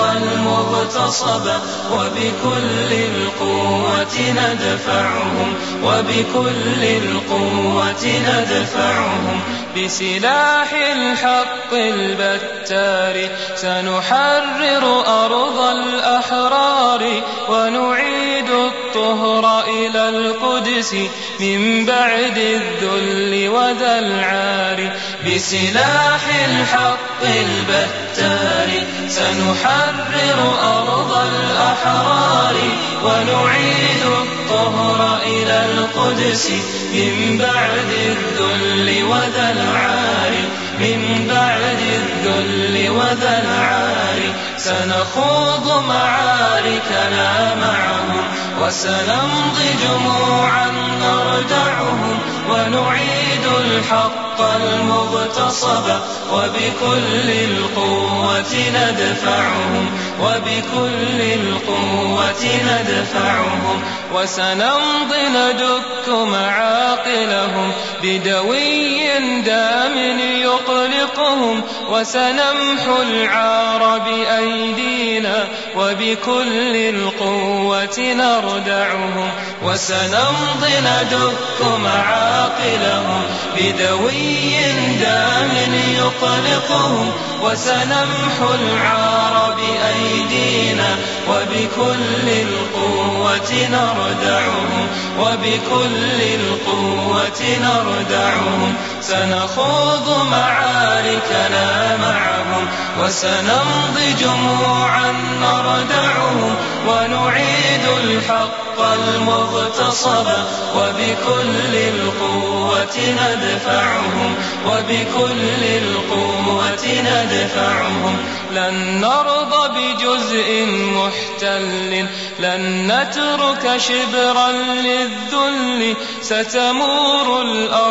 المغتصب وبكل القوة ندفعهم وبكل القوة ندفعهم. بسلاح الحق البتار سنحرر أرض الأحرار ونعيد الطهر إلى القدس من بعد الذل وذا العار بسلاح الحق البتار سنحرر أرض الأحرار ونعيد الطهر إلى القدس من بعد الذل وذا العار من بعد الذل وذا العار سنخوض معاركنا معهم وسنمضي جموعا نردعهم ونعيد الحق المغتصب وبكل القوة ندفعهم. وبكل القوة ندفعهم وسنمضي ندك معاقلهم بدوي دام يقلقهم وسنمحو العار بأيدينا وبكل القوة نردعهم وسنمضي ندك معاقلهم بدوي دام يقلقهم وسنمحو العار بأيدينا وبكل القوة نردعهم وبكل القوة نردعهم سنخوض معاركنا معهم وسنمضي جموعا نردعهم ونعيد الحق المغتصب وبكل القوة ندفعهم وبكل القوة ندفعهم. لن نرضى بجزء محتل لن نترك شبرا للذل. ستمور الأرض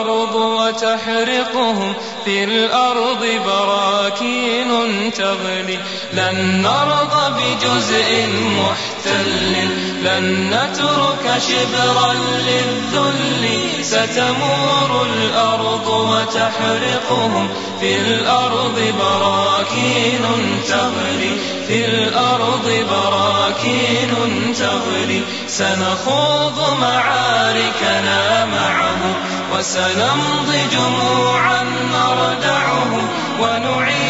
وتحرقهم في الأرض براكين تغلي. لن نرضى بجزء محتل. لن نترك شبرا للذل ستمور الأرض وتحرقهم. في الأرض براكين تغلي في الأرض براكين تغلي. سنخوض معاركنا معهم وسنمضي جموعا نردعهم ونعيد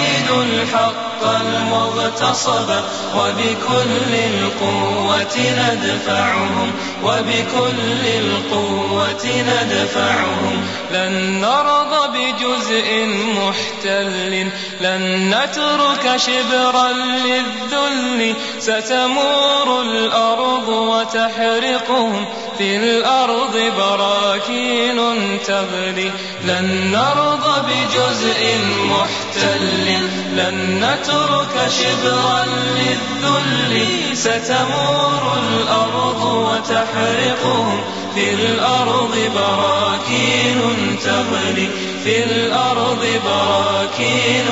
الحق المغتصب وبكل القوة ندفعهم وبكل القوة ندفعهم. لن نرضى بجزء محتل لن نترك شبرا للذل. ستمور الأرض وتحرقهم. في الأرض براكين تغلي لن نرضى بجزء محتل. لن نترك شبرا للذل. ستمور الأرض وتحرقهم. في الأرض براكين تغلي في الأرض براكين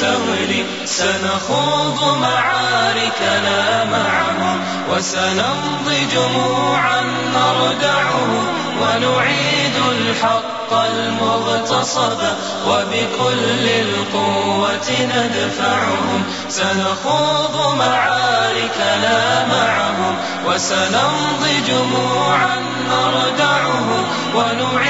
تغلي. سنخوض معاركنا معهم وسنمضي جموعا نردعهم ونعيد الحق المغتصب وبكل القوة ندفعهم سنخوض معاركنا معهم وسنمضي جموعا نردعهم ونعيد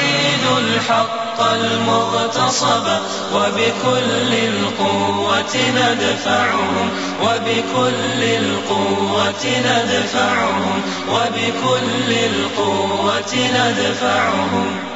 الحق المغتصب وبكل القوة ندفعهم وبكل القوة ندفعهم وبكل القوة ندفعهم.